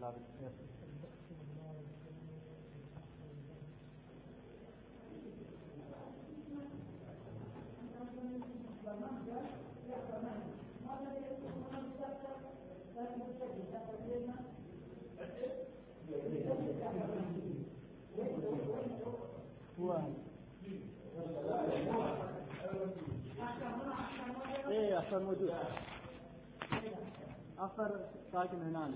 لا بتصير هو اخر ساكن هناك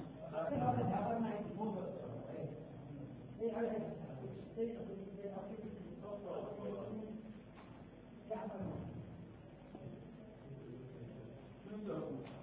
وين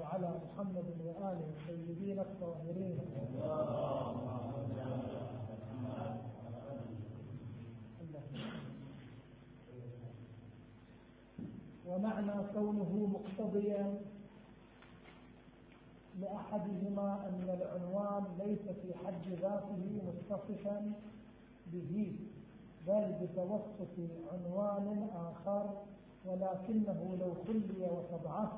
وصلى الله على محمد وآله الطيبين الطاهرين. ومعنى كونه مقتضيا لأحدهما أن العنوان ليس في حد ذاته متصفا به بل بتوسط عنوان آخر ولكنه لو خلي وتضعف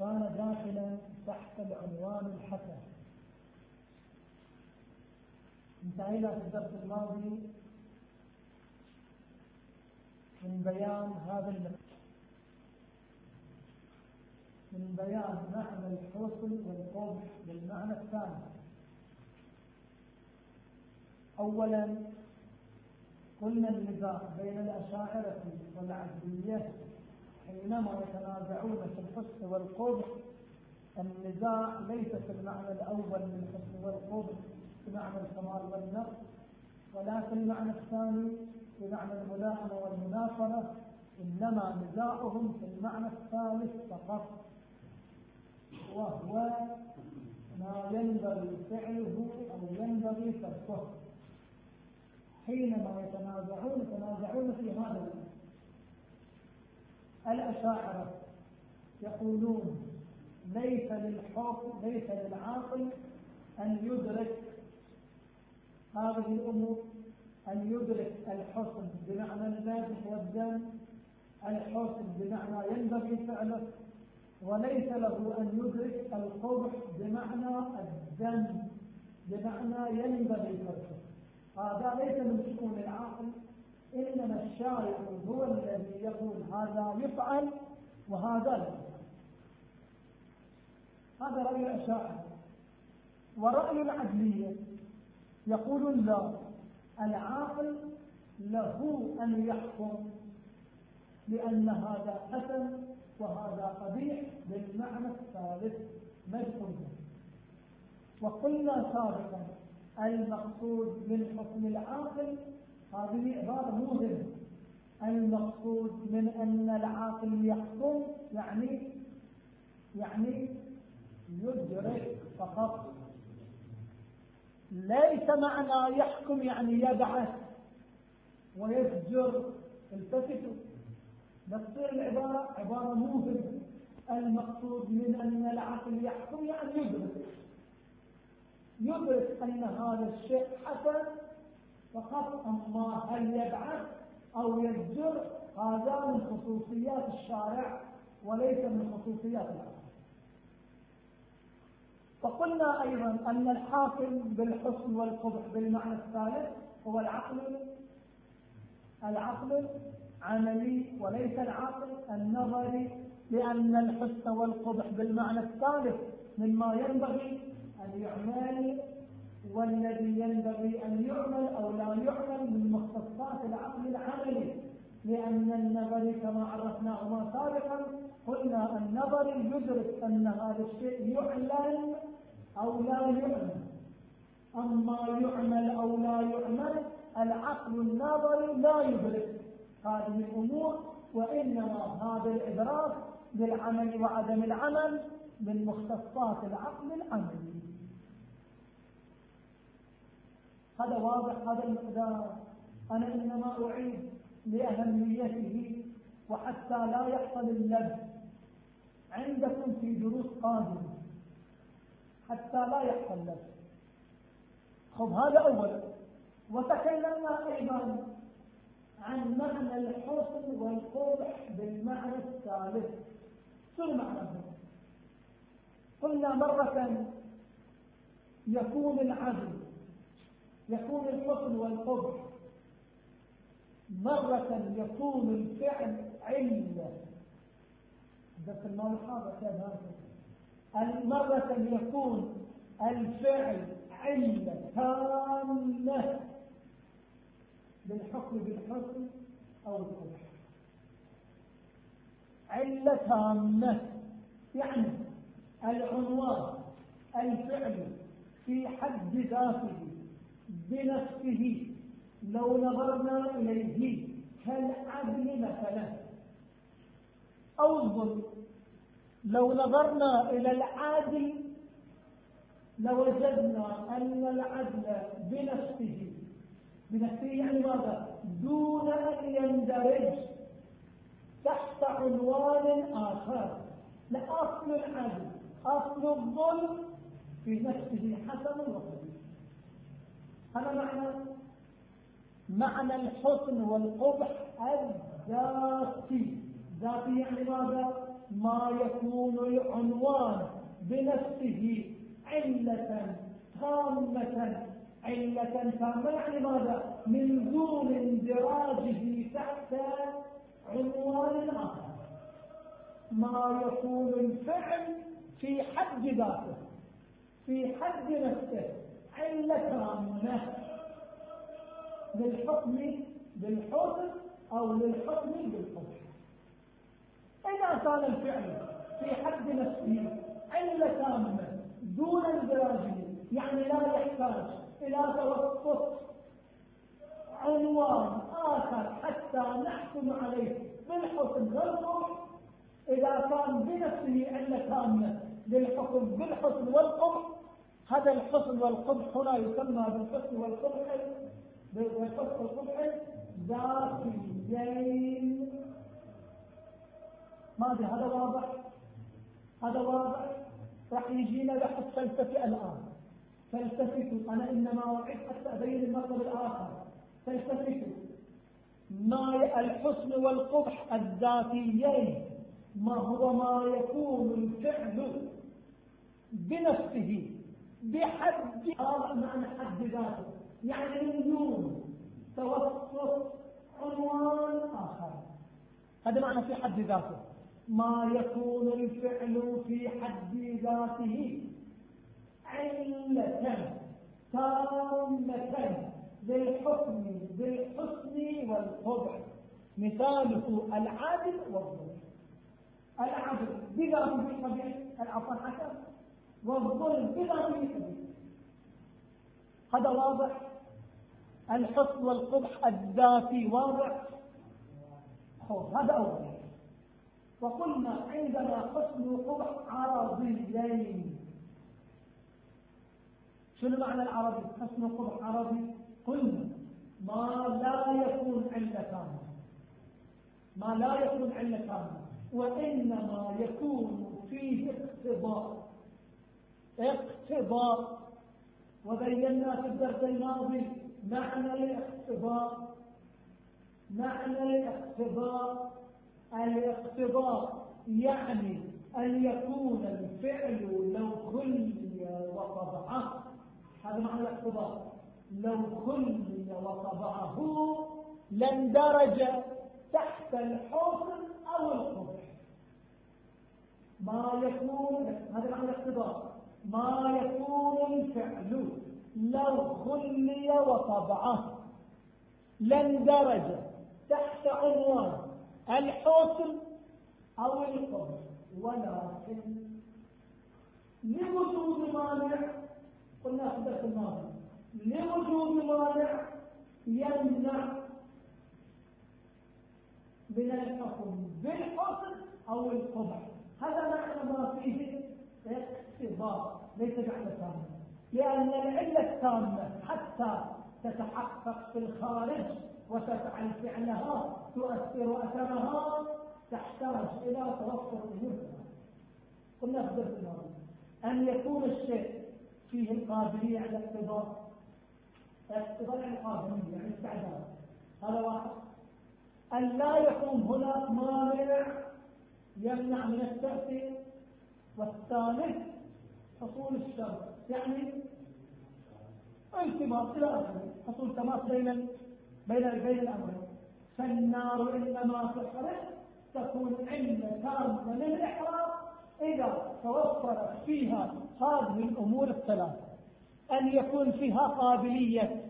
كان داخلا تحت العنوان الحسن. انتهينا في الدرس الماضي من بيان هذا المعنى من بيان معنى الحسن والقبح بالمعنى الثاني. أولا قلنا النزاع بين الأشاعرة والعبدية حينما يتنازعون في الحسن والقبح. النزاع ليس في المعنى الأول من الحسن والقبح في معنى الكمال والنقص. ولا في المعنى الثاني بمعنى الملائمة والمناصرة إنما نزاعهم في المعنى الثالث فقط. وهو ما ينبغي فعله أو ينبغي تركه حينما يتنازعون يتنازعون في هذا الأشاعرة يقولون ليس للحكم ليس للعاقل أن يدرك هذه الأمور أن يدرك الحسن بمعنى الذبح والدم الحسن بمعنى ينبغي فعله وليس له أن يدرك القبح بمعنى الدم بمعنى ينبغي تركه هذا ليس من شؤون العاقل إنما الشارع هو الذي يقول هذا يفعل وهذا لا هذا رأي الأشاعرة. ورأي العدلية يقول لا العاقل له أن يحكم لأن هذا حسن وهذا قبيح بالمعنى الثالث مدخول وقلنا سابقا المقصود من حكم العاقل هذه عبارة موهمة المقصود من أن العاقل يحكم يعني يعني يدرك فقط. ليس معنى يحكم يعني يبعث ويفجر التفتوا نصير العبارة عبارة موهمة المقصود من أن العقل يحكم يعني يدرك يدرك أن هذا الشيء حسن. فقط أما هل يبعث أو يفجر هذا من خصوصيات الشارع وليس من خصوصيات العقل. فقلنا أيضا أن الحاكم بالحسن والقبح بالمعنى الثالث هو العقل. العقل عملي وليس العقل النظري لأن الحسن والقبح بالمعنى الثالث مما ينبغي أن يعمل والذي ينبغي أن يعمل أو لا يعمل من مختصات العقل العملي لأن النظر كما عرفناهما سابقا قلنا النظر يدرك أن هذا الشيء يعلن أو لا يعمل أما يعمل أو لا يعمل العقل النظري لا يدرك هذه الأمور وإنما هذا الإدراك للعمل وعدم العمل من مختصات العقل العملي. هذا واضح هذا المقدار. أنا إنما أعيد لأهميته وحتى لا يحصل اللبس عندكم في دروس قادمة. حتى لا يحصل لبس خب هذا أولا. وتكلمنا أيضا عن معنى الحسن والقبح بالمعنى الثالث. شو المعنى قلنا مرة يكون العدل يكون الحسن والقبح مرة يكون الفعل علة بس المال الحاضر كان مرة يكون الفعل علة تامة. بالحكم بالحسن أو القبح علة تامة. يعني العنوان الفعل في حد ذاته. بنفسه لو نظرنا إليه كالعدل مثلا أو الظلم لو نظرنا إلى العادل لوجدنا أن العدل بنفسه بنفسه يعني ماذا؟ دون أن يندرج تحت عنوان آخر لأصل العدل أصل الظلم في نفسه حسن وقبيح هذا معنى معنى الحسن والقبح الذاتي ذاتي يعني ماذا؟ ما يكون العنوان بنفسه علة تامة علة تامة يعني ماذا؟ من دون اندراجه تحت عنوان آخر ما يكون الفعل في حد ذاته في حد نفسه علة تامة للحكم بالحسن أو للحكم بالقبح إذا كان الفعل في حد نفسه علة تامة دون اندراجه يعني لا يحتاج إلى توسط عنوان الآخر حتى نحكم عليه بالحسن والقبح إذا كان بنفسه علة تامة للحكم بالحسن والقبح هذا الحسن والقبح هنا يسمى بالحسن والقبح. بالحسن والقبح ذاتيين ما ادري هذا واضح؟ هذا واضح؟ راح يجينا بحث فلسفي الآن. فلسفتوا أنا إنما وعدت حتى أبين المطلب الآخر. فلسفتوا ما الحسن والقبح الذاتيين ما هو ما يكون الفعل بنفسه. بحد هذا معنى حد ذاته. يعني من توسط عنوان آخر. هذا معنى في حد ذاته. ما يكون الفعل في حد ذاته. علة تامة للحكم بالحسن والقبح مثاله العدل والظلم العدل بذاته قبيح العفو حسن والظلم بذاته قبيح هذا واضح؟ الحسن والقبح الذاتي واضح؟ هذا أول وقلنا عندنا حسن وقبح عرضيين شنو معنى العربي؟ حسن وقبح عربي؟ قلنا ما لا يكون كاملة ما لا يكون كاملة وإنما يكون فيه اقتضاء اقتضاء وبينا في الدرس الماضي معنى الاقتضاء. معنى الاقتضاء. الاقتضاء يعني أن يكون الفعل لو خلي وطبعه هذا معنى الاقتضاء. لو خلي وطبعه لاندرج تحت الحسن أو القبح. ما يكون هذا معنى الاقتضاء. ما يكون الفعل لو خلي وطبعه. لاندرج تحت عنوان الحسن أو القبح ولكن لوجود مانع قلنا الدرس الماضي لوجود مانع يمنع من الحكم بالحسن أو القبح هذا معنى ما فيه اقتضاء ليس بعد تامة. لأن العلة التامة حتى تتحقق في الخارج وتفعل فعلها تؤثر أثرها تحتاج إلى توفر أمور قلنا في الماضي أن يكون الشيء فيه القابلية على الاقتضاء. يعني القابلية يعني استعداد. هذا واحد. أن لا يكون هناك مانع يمنع من التأثير. والثالث حصول الشر. يعني التماس إلى آخره. حصول تماس بين بين بين الأمرين. فالنار إنما تحرق تكون علة تامة للإحراق إذا توفرت فيها هذه الأمور الثلاثة. أن يكون فيها قابلية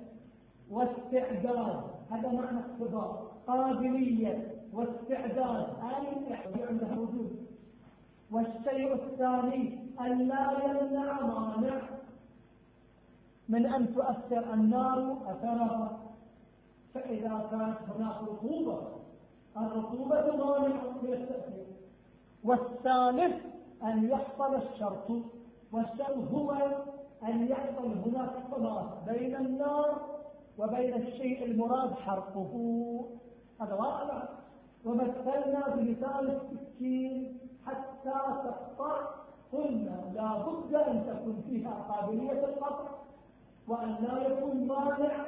واستعداد. هذا معنى اقتضاء. قابلية واستعداد. أي عندها وجود والشيء الثاني أن لا يمنع مانع من أن تؤثر النار أثرها فإذا كانت هناك رطوبة الرطوبة مانع من التأثير والثالث أن يحصل الشرط والشرط هو أن يحصل هناك خلاص بين النار وبين الشيء المراد حرقه. هذا واقع ومثلنا بمثال السكين حتى تقطع قلنا لا بد أن تكون فيها قابلية القطع وأن لا يكون مانع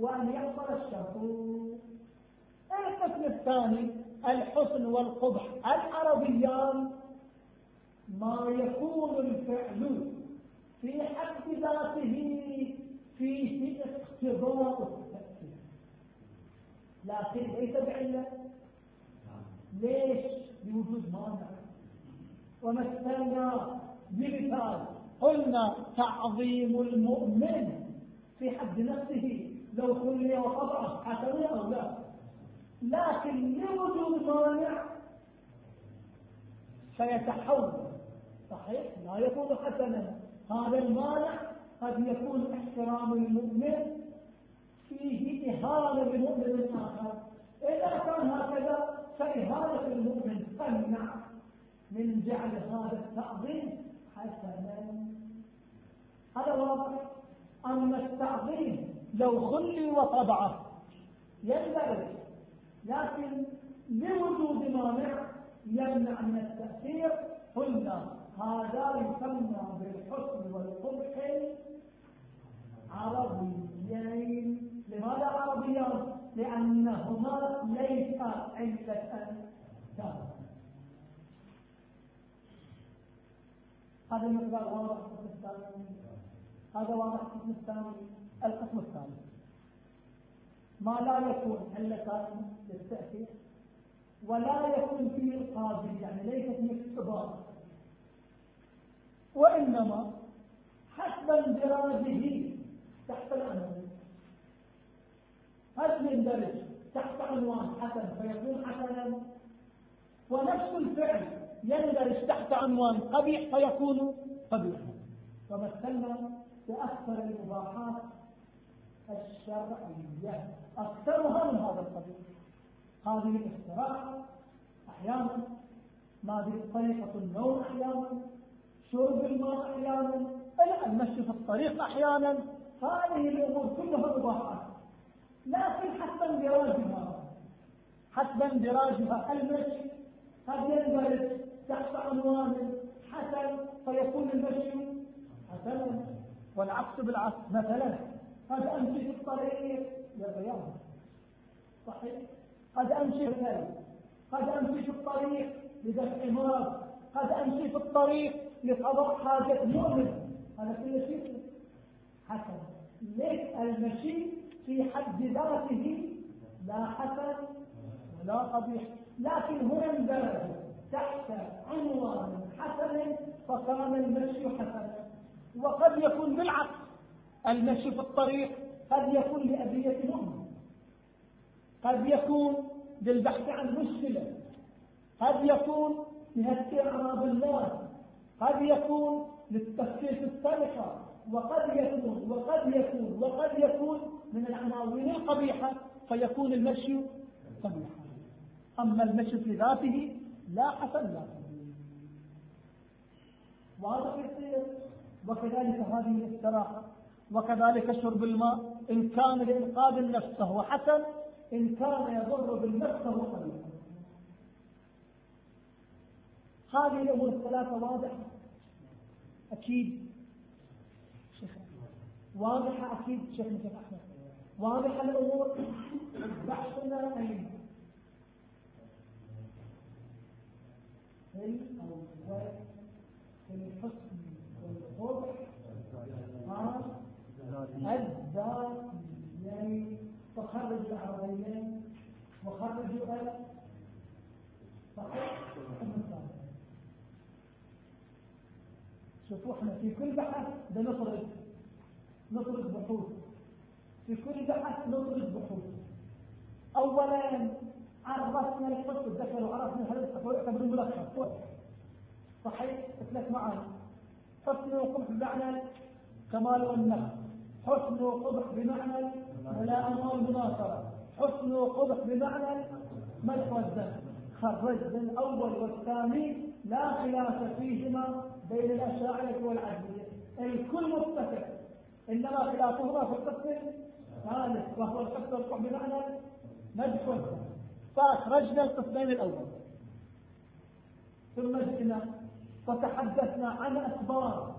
وأن يحصل الشرط القسم الثاني الحسن والقبح. العربيان ما يكون الفعل في حد ذاته فيه اقتضاء التأثير. لكن ليس بعلة. ليش؟ لوجود مانع. ومثلنا بمثال قلنا تعظيم المؤمن في حد نفسه لو خلي وقطع حسنا أو لا. لكن لوجود مانع سيتحول صحيح؟ لا يكون حسنا. هذا المانع قد يكون احترام المؤمن فيه إهانة لمؤمن آخر. إذا كان هكذا فإهانة المؤمن تمنع من جعل هذا التعظيم حسنا. هذا واضح. أما التعظيم لو خلي وطبعه يندرج لكن لوجود مانع يمنع من التأثير. قلنا هذا يسمى بالحسن والقبح عربيين. لماذا عربيان؟ لأنهما ليس علة ثابتة هذا المقدار واضح في القسم الثاني هذا واضح في القسم الثاني القسم الثاني. ما لا يكون علة للتأثير ولا يكون فيه القابل يعني ليست اختبار. وإنما حسب اندراجه تحت العنوان هل يندرج تحت عنوان حسن فيكون حسنا؟ ونفس الفعل يندرج تحت عنوان قبيح فيكون قبيحا ومثلنا بأكثر المباحات الشرعية أكثرها من هذا القبيل هذه الاستراحة أحيانا ما طريقة النوم أحيانا شرب الماء أحيانا المشي في الطريق أحيانا. هذه الأمور كلها مباحات. لكن حسب اندراجها حسب اندراجها المشي قد يندرج تحت عنوان حسن فيكون المشي حسنا. والعكس بالعكس مثلا قد امشي في الطريق للرياض صحيح. قد امشي في قد امشي في الطريق لدفع مرض قد امشي في الطريق لقضاء حاجة مؤمن. هذا كل شيء حسن. ليس المشي في حد ذاته لا حسن ولا قبيح. لكن هو اندرج تحت عنوان حسن فكان المشي حسنا. وقد يكون بالعكس المشي في الطريق قد يكون لأبية مؤمن قد يكون للبحث عن مشكلة. قد يكون لهتك أعراض الناس قد يكون للتفكير في السرقة وقد يكون وقد يكون وقد يكون من العناوين القبيحة فيكون المشي قبيحا. أما المشي في ذاته لا حسن لا. واضح يصير وكذلك هذه الاستراحة وكذلك شرب الماء. إن كان لإنقاذ النفس فهو حسن إن كان يضر بالنفس فهو قليل هذه الأمور الثلاثة واضحة. أكيد. شيخ واضحة أكيد شيخ أحمد. واضحة الأمور. بحثنا أين في الأول في الحسن والقبح الذاتيين فخرج العربيين وخرجوا ال شوفوا إحنا في كل بحث بنخرج نخرج بحوث. في كل بحث نخرج بحوث. اولا عرفنا الحس الذكر وعرفنا هل يعتبر ملخص صحيح؟ ثلاث معاني حسن وقبح بمعنى كمال والنقص حسن وقبح بمعنى ملائمة والمناصرة حسن وقبح بمعنى مدح والذنب خرجنا الأول والثاني لا خلاف فيهما بين الأشاعرة والعدلية. الكل متفق. إنما خلافهما في القسم الثالث وهو القسم بمعنى مدح والذنب فأخرجنا القسمين الأول. ثم جئنا وتحدثنا عن أسباب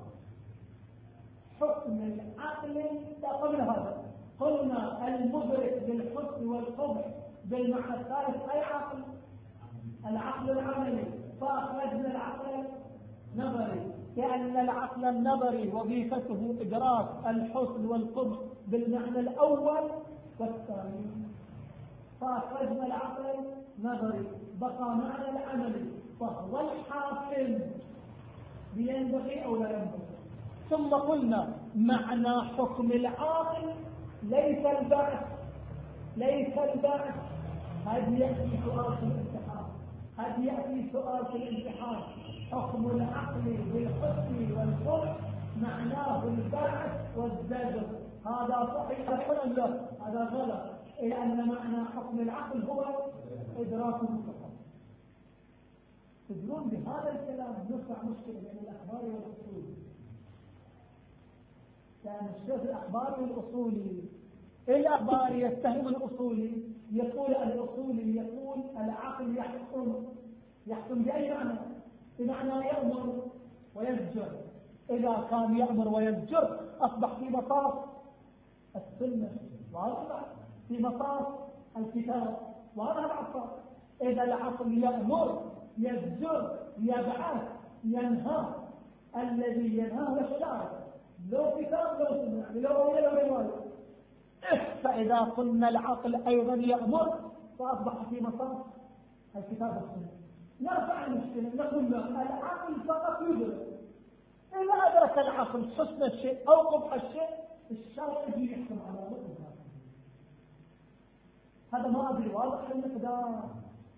حكم العقل قبل هذا قلنا المدرك للحسن والقبح بالمعنى الثالث أي عقل؟ العقل العملي. فأخرجنا العقل النظري. لأن العقل النظري وظيفته إدراك الحسن والقبح بالمعنى الأول والثاني. فأخرجنا العقل النظري بقى معنى العملي فهو الحاكم. بينبغي أو لا ينبغي؟ ثم قلنا معنى حكم العاقل. ليس البعث ليس البعث. هذه يأتي سؤال في الامتحان هذه يأتي سؤال في الامتحان حكم العقل بالحسن والحب معناه البعث والزجر. هذا صحيح هذا غلط. لأن معنى حكم العقل هو إدراك المتصور تدرون بهذا الكلام نرفع مشكلة بين الأخبار والأصول. لأن الشيخ الأخبار والأصولي الأخبار يتهم الأصولي يقول الأصولي يقول العقل يحكم يحكم بأي معنى؟ بمعنى يأمر ويزجر إذا كان يأمر ويزجر أصبح في مطاف السنة. وأصبح في مطاف الكتاب. وهذا العصر. إذا العقل يأمر يزجر يبعث ينهى. الذي ينهى هو الشارع لو كتاب لو سنة. لو رؤية لو رواية فإذا قلنا العقل أيضا يأمر فأصبح في مطاف الكتاب والسنة. نرفع المشكلة نقول له العقل فقط يدرك. إذا أدرك العقل حسن الشيء أو قبح الشيء الشرع يجي يحكم على هذا ما أدري واضح المقدار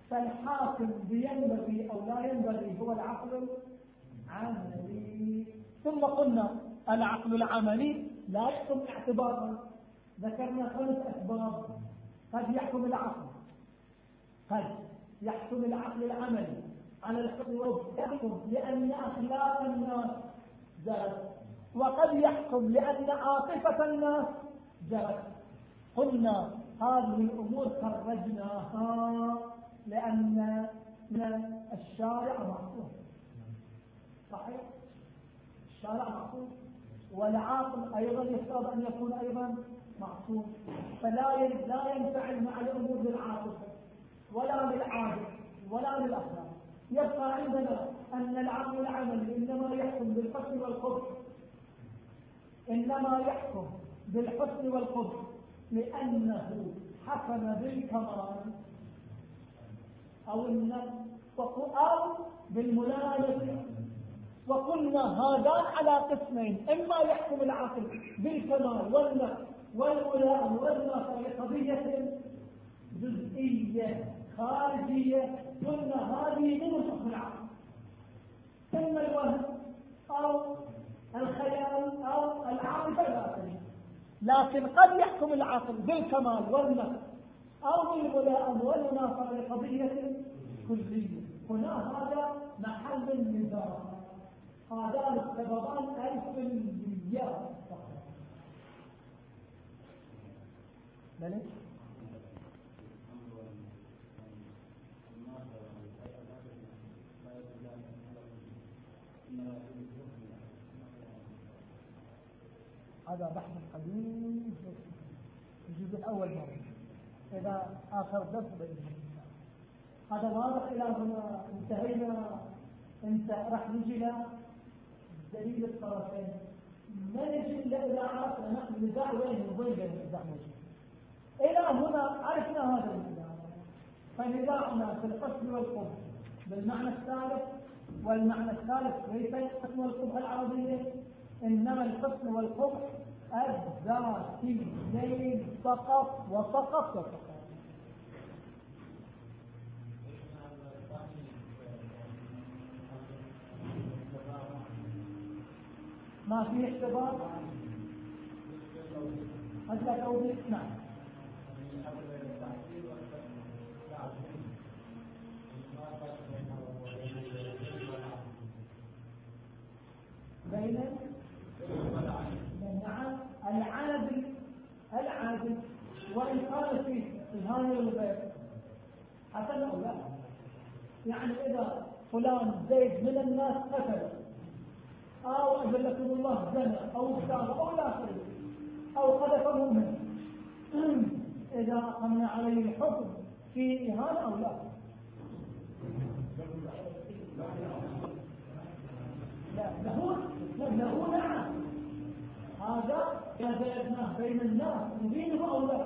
فالحاكم بينبغي أو لا ينبغي هو العقل العملي. ثم قلنا العقل العملي لا يحكم اعتبارا ذكرنا خمس أسباب. قد يحكم العقل. قد يحكم العقل العملي. على الحكم يحكم لأن أخلاق الناس جرت. وقد يحكم لأن عاطفة الناس جرت. قلنا هذه الأمور خرجناها لأن الشارع معصوم صحيح؟ الشارع معصوم والعاقل أيضا يفترض أن يكون أيضا معصوم فلا لا ينفعل مع الأمور للعاطفة ولا للعادة ولا للأخلاق يبقى عندنا أن العقل العملي إنما يحكم بالحسن والقبح إنما يحكم بالحسن والقبح لأنه حكم بالكمال أو النفس أو بالملامسة وقلنا هذان على قسمين إما يحكم العقل بالكمال والنفس والملام والنفس لقضية جزئية خارجية قلنا هذه من حكم العقل. إما الوهم أو الخيال أو العاطفة الآخرين لكن قد يحكم العقل بالكمال والنفس. أو بالملائم والمناصرة لقضية كلية. هنا هذا محل النزاع. هذان السببان الكليات فقط ملك هذا بحث قديم. الجزء الأول مرة. إذا آخر درس بإذن هذا واضح إلى هنا. انتهينا. أنت راح نجي إلى دليل الطرفين. ما نجي إلا إذا عرفنا نحن النزاع وين وين بين النزاع إلى هنا عرفنا هذا النزاع فنزاعنا في القسم والقبح. بالمعنى الثالث. والمعنى الثالث ليس القسم والقبح العربية؟ إنما الحسن والقبح الذاتيين فقط وفقط وفقط. ما في اختبار هل توضيح نعم بين نعم العادل العادل وإن قال فيه الهاني والبيت حسن أو لا يعني إذا فلان زيد من الناس قتل. أو أجلكم الله زنى أو اختار أو لا أو قذفه منه إذا قمنا عليه الحكم في إهانة أو لا. لا له نعم. هذا بين الناس نبينه أو لا.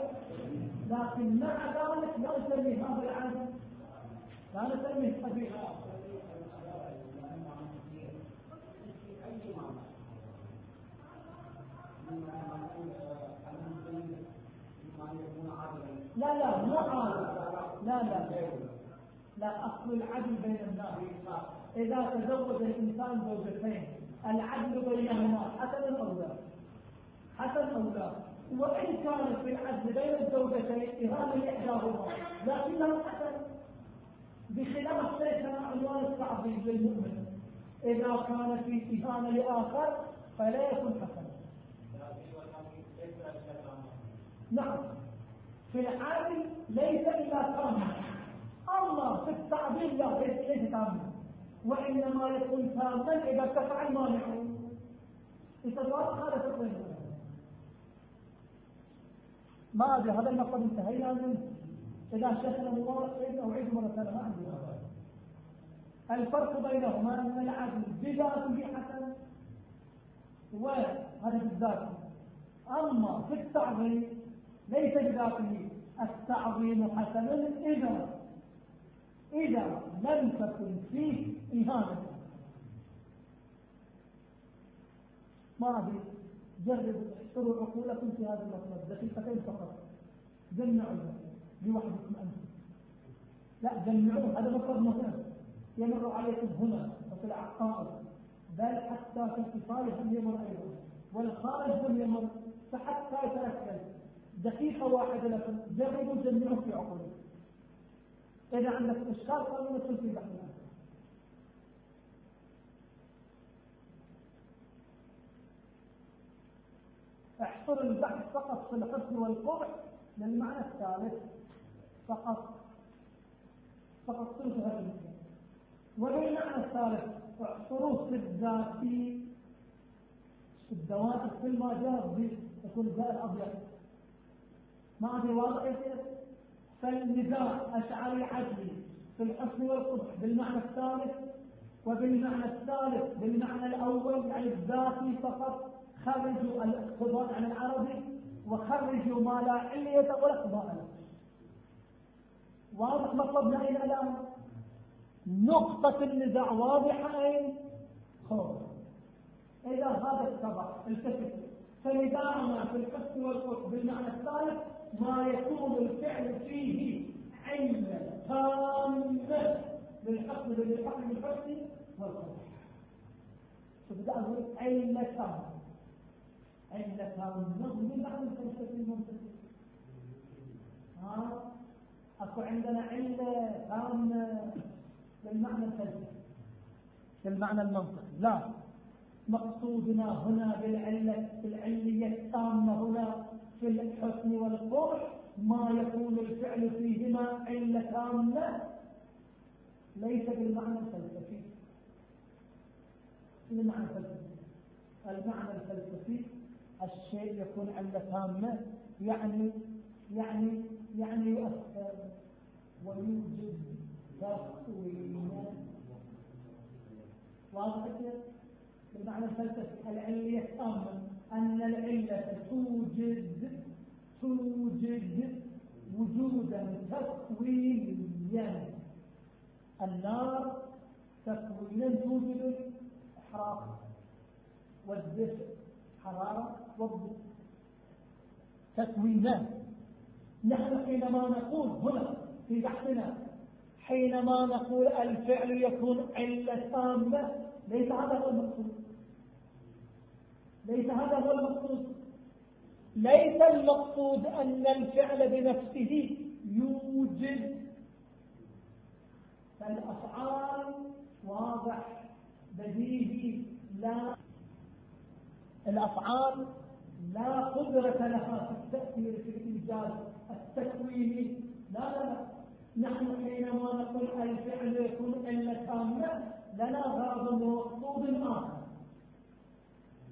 لكن مع ذلك لا نسميه هذا العادة لا نسميه قبيح لا لا مو عادل لا لا. لا أصل العدل بين الناس. إذا تزوج الإنسان زوجتين العدل بينهما حسن أو لا؟ حسن أو لا؟ وإن كان في العدل بين الزوجتين إهانة لإحداهما لكنه حسن. بخلاف ليس عنوان التعظيم للمؤمن إذا كان في إهانة لآخر فلا يكون حسنا نعم. في العادل ليس إلا تاما أما في التعظيم لا ليس تاما وإنما يكون تاما إذا ارتفع المانع؟ يتضاف هذا تقويم ما أدري هذا المقصد انتهينا. منه إذا مبارك سيدنا أعيد مرة ثانية. عندي الفرق بينهما أن العدل بذاته حسن وهذا بالذات. أما في التعظيم ليس بذاته التعظيم حسن إذا. إذا لم تكن فيه إهانة ما أدري جرب احصروا عقولكم في هذا المطلب. دقيقتين فقط. جمعوا لوحدكم أنتم. لا جمعوه هذا مطلب مهم. يمر عليكم هنا وفي العقائد. بل حتى في اتصالهم يمر أيضا. والخارج لم يمر. فحتى يتأكد. دقيقة واحدة لكم. جربوا جمعوه في عقولكم إذا عندك إشكال قالوا ندخل في بحث احصر البحث فقط في الحسن والقبح للمعنى الثالث فقط فقط هذا المعنى. وللمعنى الثالث احصروه في الذاتي الدوائر كل ما جاء يكون الداء الابيض ما ادري واضح فالنزاع اشعري عدلي في الحسن والقبح بالمعنى الثالث وبالمعنى الثالث بالمعنى الأول يعني الذاتي فقط. خرجوا الاقتضاء عن العربي وخرجوا ما لا علية ولا اقتضاء له واضح مطلبنا أين الآن؟ نقطة النزاع واضحة أين؟ خوف. إذا هذا اتبع التفت فنزاعنا في الحسن والقرب بالمعنى الثالث ما يكون الفعل فيه علة تامة للحسن بالحسن بالحسن والقرب شوف ده علة تامة علة النظم بمعنى الفلسفة المنطقي ها؟ أكو عندنا علة تامة بالمعنى الفلسفي. بالمعنى المنطقي. لا. مقصودنا هنا بالعلة العلية التامة هنا. في الحسن والقرح ما يكون الفعل فيهما علة تامة. ليس بالمعنى الفلسفي. بالمعنى الفلسفي؟ المعنى الفلسفي الشيء يكون عنده تامة. يعني يعني يعني يؤثر ويوجد تقويما واضح؟ بالمعنى الفلسفي؟ العلية التامة أن العلة توجد توجد وجودا تكوينيا النار تكوينا توجد الإحراق والدفء حرارة والضوء. تكوينات نحن حينما نقول هنا في بحثنا حينما نقول الفعل يكون علة تامة ليس هذا هو المقصود. ليس هذا هو المقصود. ليس المقصود أن الفعل بنفسه يوجد. فالأفعال واضح بديهي لا. الأفعال لا قدرة لها في التأثير في الإنجاز التكويني لا لا لا. نحن حينما نقول الفعل يكون إلا كاملة لنا غرض ومقصود آخر.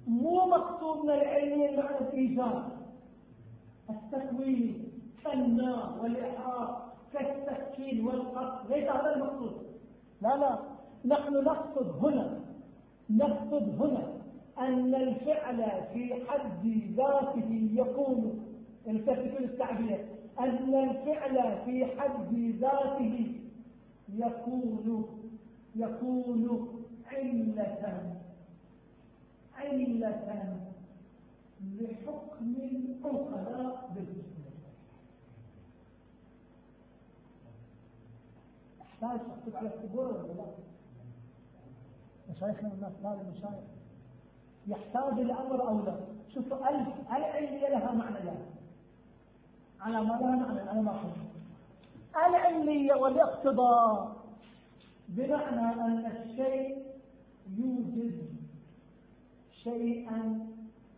مو مقصودنا العلمي معنى الإيجاز التكويني كالنار والإحراق كالتسكين والقتل ليس هذا المقصود. لا لا. نحن نقصد هنا نقصد هنا أن الفعل في حد ذاته يكون التفتوا التعبير أن الفعل في حد ذاته يكون يكون علة علة لحكم العقلاء بالجسم احتاج اكتب على السبور ولا؟ لا؟ مشايخنا الناس لا المشايخ. يحتاج الأمر أو لا؟ شوفوا ألف العلية لها معنيان على ما لها معنى أنا ما أقول العلية والاقتضاء؟ بمعنى أن الشيء يوجد شيئا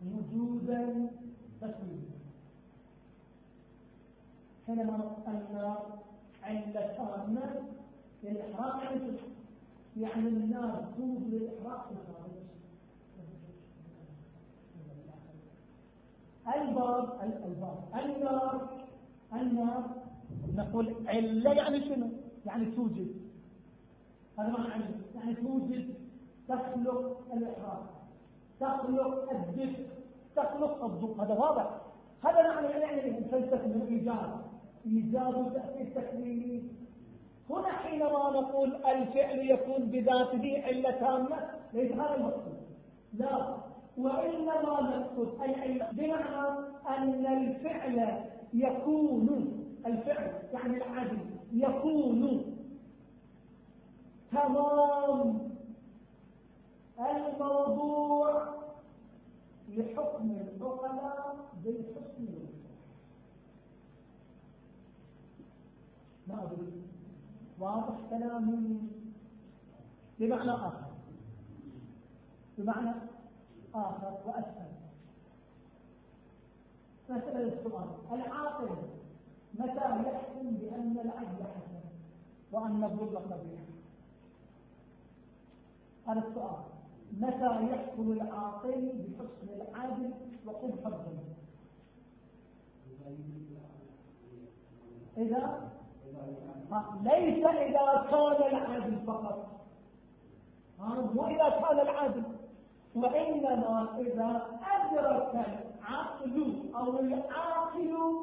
وجودا تقليدا حينما أن علتان للإحراق يعني النار توجد للإحراق. في الخارج الباب الباب النار النار. نقول علة يعني شنو؟ يعني توجد. هذا معنى يعني توجد تخلق الإحراق. تخلق الدفء تخلق الضوء. هذا واضح. هذا معنى يعني الفلسفة من الإيجاد. إيجاد وتأثير تكويني. هنا حينما نقول الفعل يكون بذاته علة تامة ليس هذا المقصود. لا. وإنما نقصد العلة بمعنى أن الفعل يكون الفعل يعني العدل يكون تمام. الموضوع لحكم العقلاء بالحسن ما أدري. واضح كلامي؟ بمعنى آخر. بمعنى آخر وأسهل مسألة السؤال. العاقل متى يحكم بأن العدل حسن وأن الظلم قبيح هذا السؤال. متى يحكم العاقل بحسن العادل وقبح الظلم إذا ليس إذا كان العادل فقط. مو إذا كان العادل وإنما إذا أدرك العقل أو العاقل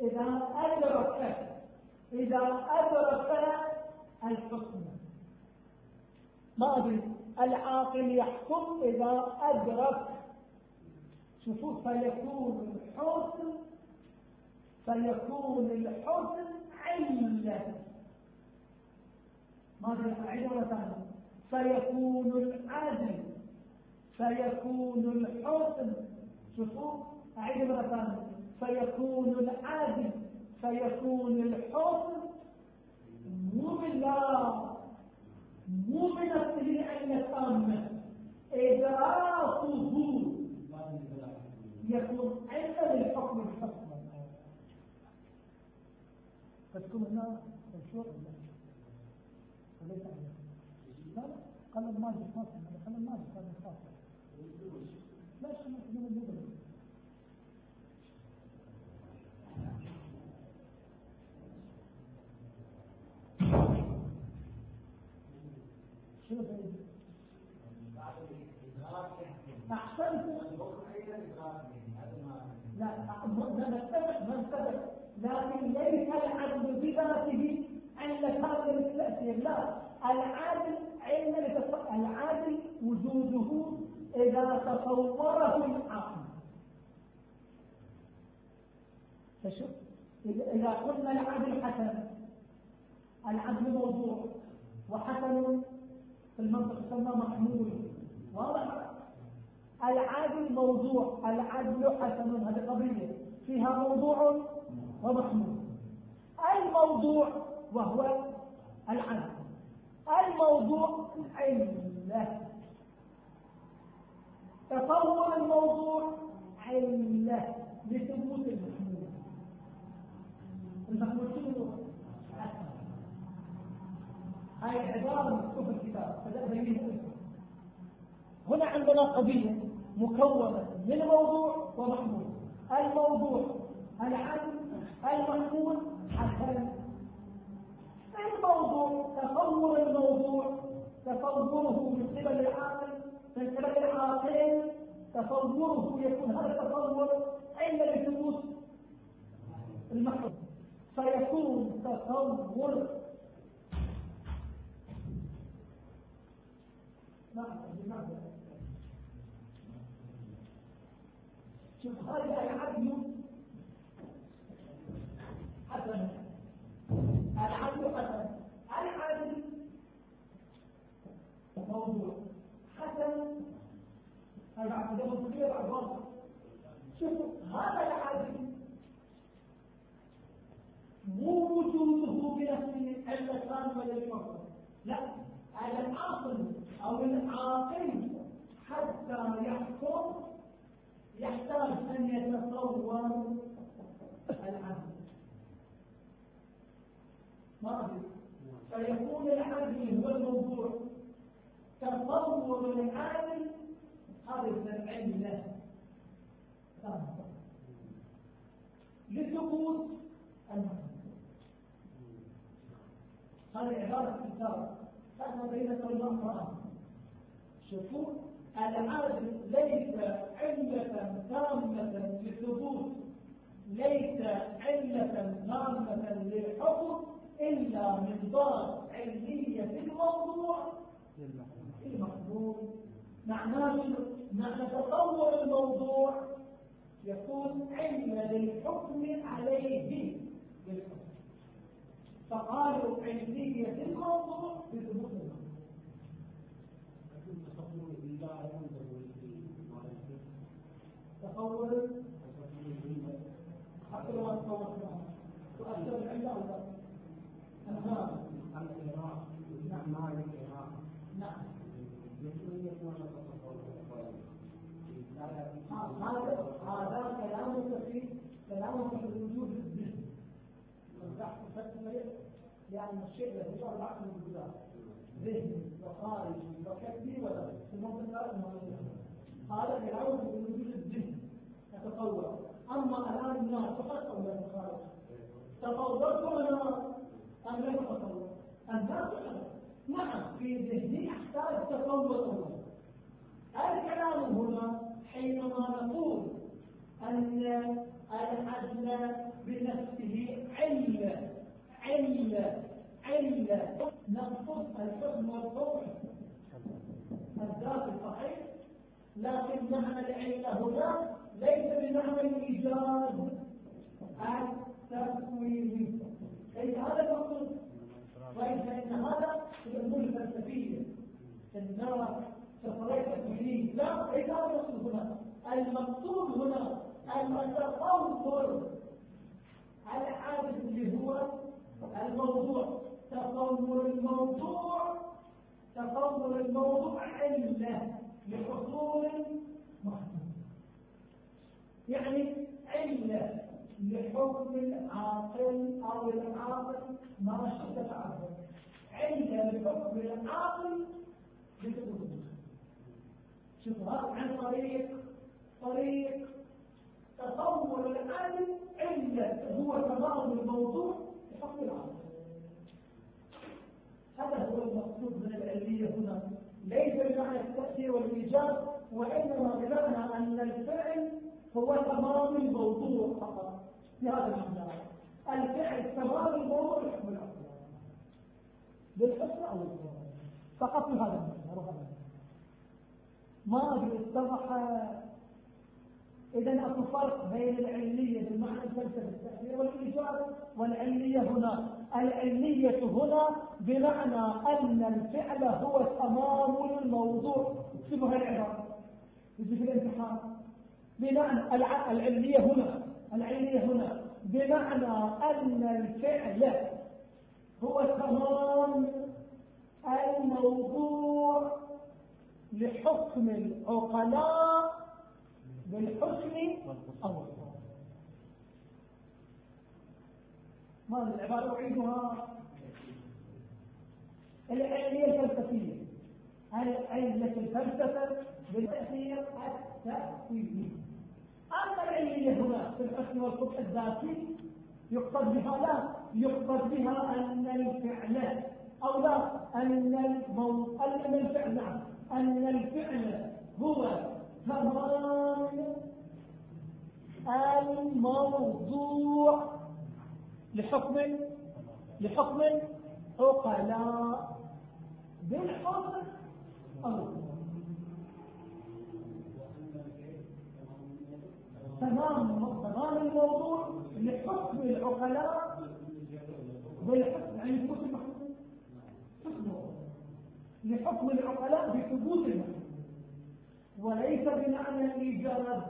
إذا أدرك إذا أدرك الحكم ما أدري. العاقل يحكم إذا أدرك. شوفوا فيكون الحسن فيكون الحسن علة. ماذا مرة ثانية. فيكون العدل فيكون الحسن. شوفوا أعيد مرة ثانية. فيكون العدل فيكون الحسن. مو بالله. مو بنفسه علة تامة إدراكه يكون علة للحكم الحسن. فتكون هنا الشوق وليس لا لا فاصل هذا قال الماجد هذا فاصل لا شيء من المدرس نتفق ما نتفق لكن ليس العدل بذاته علة هذا التأثير لا العادل علة العادل وجوده إذا تصوره العقل. فشوف إذا قلنا العدل حسن العدل موضوع وحسن في المنطق يسمى محمول. واضح؟ العدل موضوع العدل حسن هذه قضية فيها موضوع ومحمول الموضوع وهو العدل. الموضوع علة. تطور الموضوع علة. لثبوت المحمول المحمول شنو؟ هاي عبارة مكتوبة الكتاب هنا عندنا قضية. مكونة من موضوع ومحمول. الموضوع العدل المحمول حسن الموضوع تصور الموضوع. تصوره من قبل العاقل من قبل العاقل تصوره يكون هذا التصور عند لثبوت المحمول فيكون تصور شوف هذا العدل حسن العدل حسن العدل موضوع حسن هذا كبير بعض شوفوا هذا العدل مو وجوده بنفسه الا كامل للفرد لا العاقل أو العاقل حتى يحكم يحتاج ان يتصور العدل ما فيكون العدل هو الموضوع تصور العدل هذا العلة لثبوت المحكم هذه عبارة كتاب. هذا بينة الله شوفوا. العادل ليس علة تامة لثبوت ليس علة تامة للحكم إلا من باب علمية الموضوع المحمول معناه معنى تطور الموضوع يكون علم للحكم عليه بالحكم. فقالوا علمية الموضوع بثبوت الموضوع. تصور حتى لو تصور تؤثر العلة أو لا نعم نعم. نعم هذا هذا كلامك في كلامك في الوجود الذهني لأن الشيء الذي هو العقل الجدار. ذهني وخارجي وكبي ولا. الممكن هذا كلامك في الوجود الذهني يتطور أما الآن الناس فقط أو لا الخارج تصورت أنا أم لم أتصور الناس نعم في ذهني يحتاج تطور الكلام هنا حينما نقول أن العدل بنفسه علة علة علة نقصد الحكم والطوع الذات الصحيح لكن معنى العلة هنا ليس بمعنى الإيجاد التكويني ليس هذا المقصود. وإن فإن هذا الأمور الفلسفية الناس سفرية تكوينية لا ليس هذا المقصود هنا. المقصود هنا التصور الحادث اللي هو الموضوع تصور الموضوع تصور الموضوع علة لحصول محدود يعني علة لحكم العاقل أو العاقل ما شئت تعبر علة لحكم العاقل بثبوت شوف هذا عن طريق طريق تصور العالم علة هو تمام الموضوع بحكم العقل هذا هو المقصود من العلمية هنا. ليس بمعنى التأثير والإيجاب وإنما بمعنى أن الفعل هو تمام الموضوع فقط. في هذا المعنى. الفعل تمام الموضوع بحكم العقل بالحسن أو فقط في هذا المعنى ما أدري اتضح. إذا أكو فرق بين العلمية بالمعنى الفلسفي التأثير والإيجاب والعلمية هنا العلمية هنا بمعنى أن الفعل هو تمام الموضوع. اكتبوا العبارة يجي في الامتحان. بمعنى العلمية هنا العلمية هنا بمعنى أن الفعل هو تمام الموضوع لحكم العقلاء بالحسن أو ما العبارة أعيدها العلمية الفلسفية. علة الفلسفة بالتأثير التأثيري. أما العلمية هنا في الحسن والقبح الذاتي يقصد بها لا يقصد بها أن الفعل أو لا أن المو... أن الفعل أن الفعل هو تمام الموضوع لحكم لحكم عقلاء بالحكم. تمام تمام الموضوع لحكم العقلاء بالحكم يعني لحكم العقلاء بثبوت وليس بمعنى الإيجاد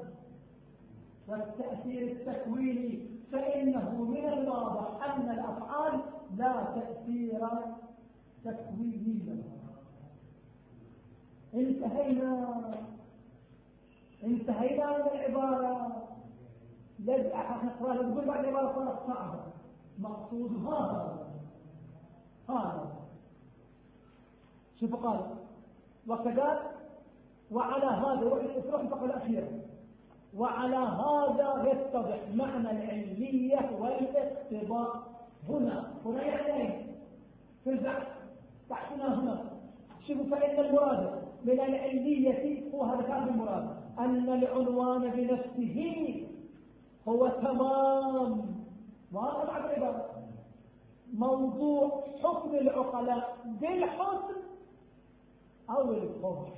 والتأثير التكويني فإنه من الواضح أن الأفعال لا تأثير تكويني لها انتهينا انتهينا من العبارة الذي نقرأ نقول بعد عبارة صارت صعبة. مقصود هذا. هذا. شوف قال وكذلك وعلى هذا روح الفقرة الأخيرة وعلى هذا يتضح معنى العلمية والاقتضاء هنا هنا يعني في البحث بحثنا هنا شوفوا فإن المراد من العلمية هو هذا كان المراد. أن العنوان بنفسه هو تمام. وهذا العبارة. موضوع حكم العقلاء بالحسن أو القبح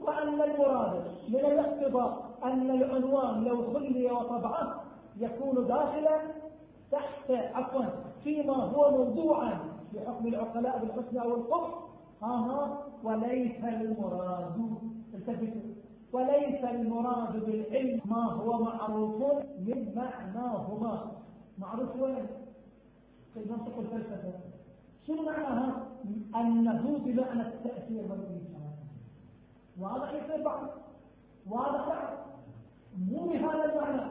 وأن المراد من الاقتضاء أن العنوان لو خلي وطبعه يكون داخلا تحت عفوا فيما هو موضوعا بحكم العقلاء بالحسن أو القبح ها وليس المراد التفتوا وليس المراد بالعلم ما هو معروف من معناهما. معروف وين؟ في منطق الفلسفة. شنو معناها؟ أنه بمعنى التأثير والإيجاد واضح يصير بعض؟ واضح بعض؟ مو بهذا المعنى.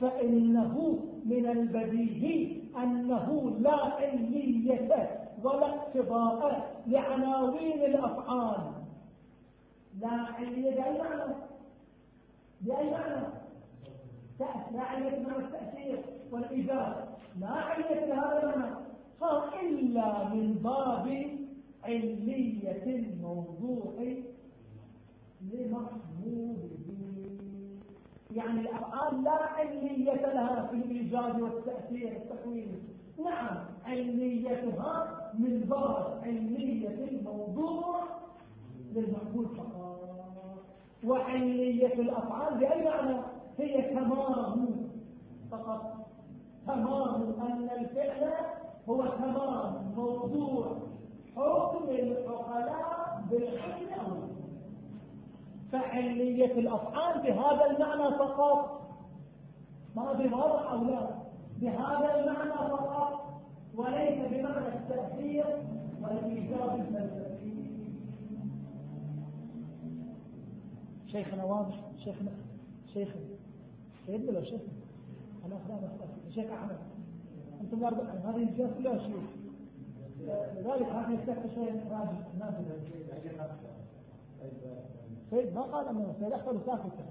فإنه من البديهي أنه لا علمية ولا اقتضاء لعناوين الأفعال. لا علمية بأي معنى؟ بأي معنى؟ لا علمية معنى التأثير والإيجاد لا علمية لهذا المعنى. قال إلا من باب علمية الموضوع لمحموده يعني الأفعال لا علمية لها في الإيجاد والتأثير التكويني نعم علميتها من باب علمية الموضوع للمقبول فقط. وعلمية الأفعال بأي معنى؟ هي تمام فقط. تمام أن الفعل هو تمام موضوع. حكم العقلاء بالحكم فعلية الأفعال بهذا المعنى فقط. ما بواضح أو لا بهذا المعنى فقط. وليس بمعنى التأثير والإيجاب الفلسفي شيخنا واضح؟ شيخنا شيخنا. سيدنا لو شيخنا أنا أخرى شيخ أحمد. أنتم هذه الجهة كلها شيوخ لذلك هذه السكة شيء راجع نازل سيد ما قال انه سيدخل ساكتا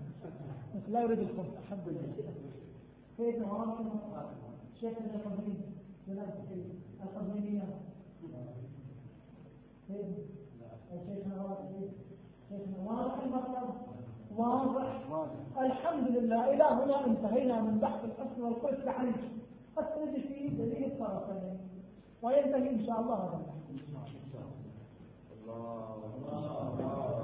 لا يريد الخبز. الحمد لله. سيد وراكم شيخ القبري القبرية سيد شيخنا واضح شيخنا واضح المطلب واضح. الحمد لله. إلى هنا انتهينا من بحث الحسن والقدس عن السند في دليل الطرفين وينتهي إن شاء الله. هذا البحث الله.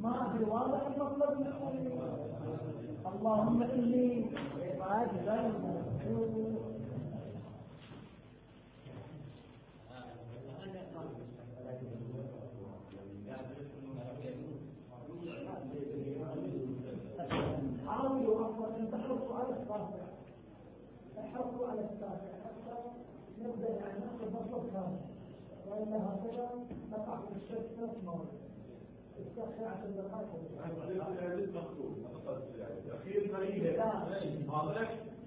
ما أدري واضح المطلب اللهم إني عاجز الحرص على السابع حتى نبدا يعني ناخذ مطلب كامل والا نقع في ثلاث مواد استخدم عشان دقائق فريده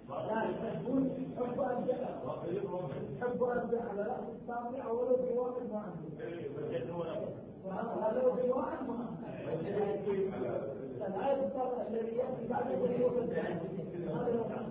لا يحبون حب ارجع على راس السابع ولو في واحد ما عنده وهذا لو في واحد ما عنده الآية الذي يأتي بعد هذا